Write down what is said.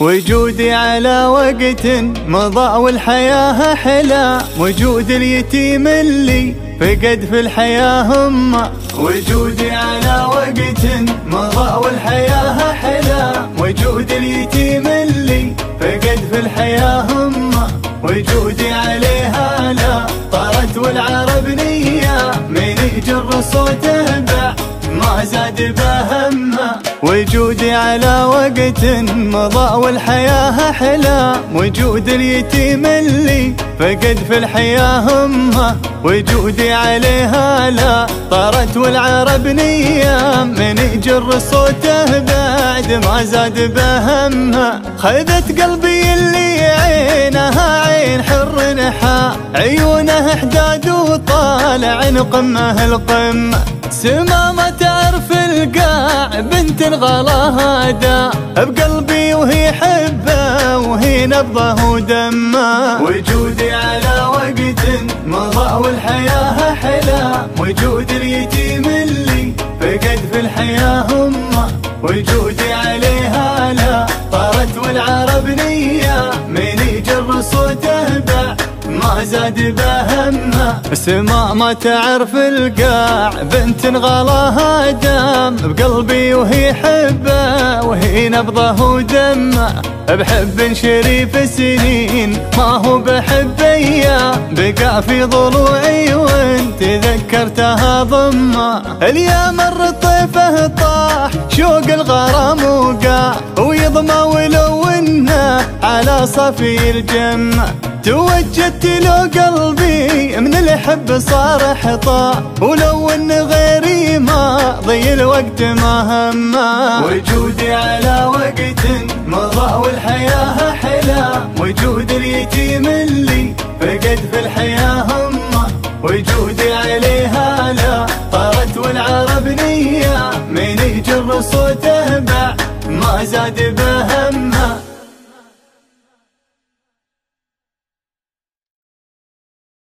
وجودي على وقت مضى والحياة حلا وجود اليتيم اللي فقد في الحياة همه وجودي على وقت مضى والحياة حلا وجود اليتيم اللي فقد في الحياة همه وجودي عليها لا طارت والعرب نية من يجر صوته زاد بهمة وجودي على وقت مضى والحياة حلا وجود اليتيم اللي فقد في الحياة همه وجودي عليها لا. طارت والعرب نية من يجر صوته بعد ما زاد بهمة. خذت قلبي اللي عينها عين حر نحا عيونه حداد وطالع قمه القمه سما ما تعرف القاع بنت غلاها دا بقلبي وهي حبة وهي نبضة ودمه وجودي على وقت مضى والحياة حلا. وجود اليتيم اللي فقد في الحياة امه وجودي ما زاد بهمة. سما ما تعرف القاع. بنت غلاها دم. بقلبي وهي حبة وهي نبضة ودمة. بحب شريف سنين ما هو بحب أيام بقى في ضلوعي وانت ذكرتها ضمة. اليوم الرطيفة طاح شوق الغرام وقع ويضمى ولو على صفي الجمة. توجدت له قلبي من الحب صار حطاء ولو إن غيري ما ضي الوقت ما همه. وجودي على وقت مضى والحياة حلا. وجود اليتيم اللي فقد في الحياة همه. وجودي عليها لا طارت والعرب نية. من يجر صوته باع ما زاد بها